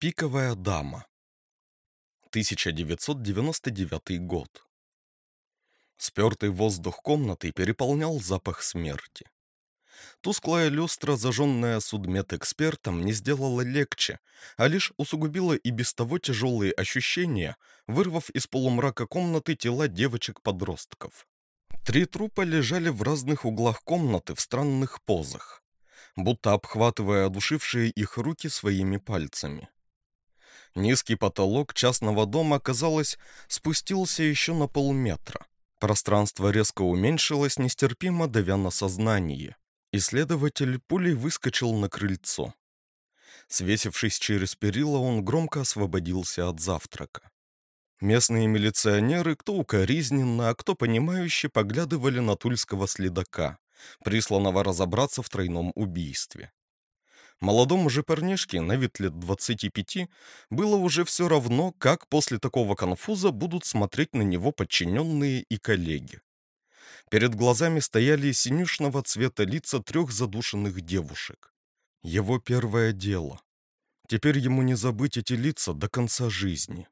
Пиковая дама. 1999 год. Спертый воздух комнаты переполнял запах смерти. Тусклая люстра, зажженная судмедэкспертом, не сделала легче, а лишь усугубила и без того тяжелые ощущения, вырвав из полумрака комнаты тела девочек-подростков. Три трупа лежали в разных углах комнаты в странных позах, будто обхватывая одушившие их руки своими пальцами. Низкий потолок частного дома, казалось, спустился еще на полметра. Пространство резко уменьшилось, нестерпимо давя на сознание. Исследователь пулей выскочил на крыльцо. Свесившись через перила, он громко освободился от завтрака. Местные милиционеры, кто укоризненно, а кто понимающе, поглядывали на тульского следака, присланного разобраться в тройном убийстве. Молодому же парнишке, на вид лет 25, было уже все равно, как после такого конфуза будут смотреть на него подчиненные и коллеги. Перед глазами стояли синюшного цвета лица трех задушенных девушек. Его первое дело. Теперь ему не забыть эти лица до конца жизни.